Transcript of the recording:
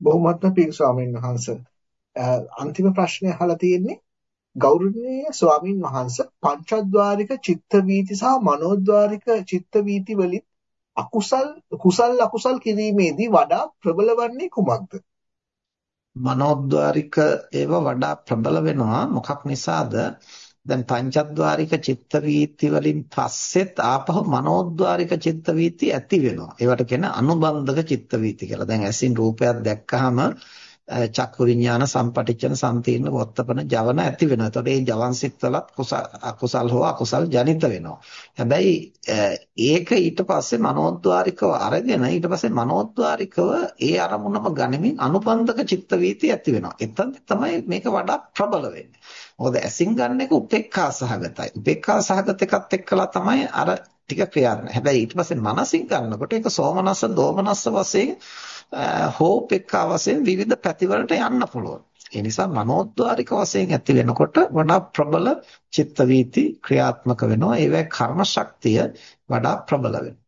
බොහොමත්ම පිං ස්වාමීන් වහන්සේ. අන්තිම ප්‍රශ්නය අහලා තියෙන්නේ ගෞරවනීය ස්වාමින් වහන්සේ පංචද්වාරික චිත්ත වීති සහ මනෝද්වාරික චිත්ත වීති වලින් අකුසල් කුසල් අකුසල් කිරීමේදී වඩා ප්‍රබල වන්නේ කුමක්ද? මනෝද්වාරික ඒවා වඩා ප්‍රබල වෙනවා මොකක් නිසාද? දැන් පංචද්වාරික චිත්ත වීති වලින් පස්සෙත් ආපහු මනෝද්වාරික චිත්ත වීති ඇති වෙනවා. ඒවට කියන අනුබන්ධක චිත්ත වීති කියලා. දැන් ඇසින් රූපයක් දැක්කහම චක්කු විඥාන සම්පටිච්ඡන සම්තීර්ණ වොත්තපන ජවන ඇති වෙනවා. එතකොට මේ ජවන් සිත්වලත් අකුසල් හෝ අකුසල් ජනිත වෙනවා. හැබැයි ඒක ඊට පස්සේ මනෝද්වාරිකව අරගෙන ඊට පස්සේ මනෝද්වාරිකව ඒ අරමුණම ගනිමින් අනුබන්ධක චිත්ත වීති ඇති වෙනවා. එතෙන් තමයි මේක වඩා ප්‍රබල වෙන්නේ. මොකද ඇසින් ගන්න එක උපේක්ඛා සහගතයි. උපේක්ඛා සහගත එකත් එක්කලා තමයි අර ටික ක්‍රියාත්මක. හැබැයි ඊට පස්සේ මනසින් ගන්නකොට ඒක සෝමනස්ස දෝමනස්ස වශයෙන් Uh, හෝ උපේක්ඛා වශයෙන් විවිධ පැතිවලට යන්න පුළුවන්. ඒ නිසා මනෝද්වාරික වශයෙන් ඇති වෙනකොට වඩා ප්‍රබල චිත්ත වීති ක්‍රියාත්මක වෙනවා. ඒවැ කර්ම ශක්තිය වඩා ප්‍රබල වෙනවා.